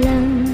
冷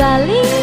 saling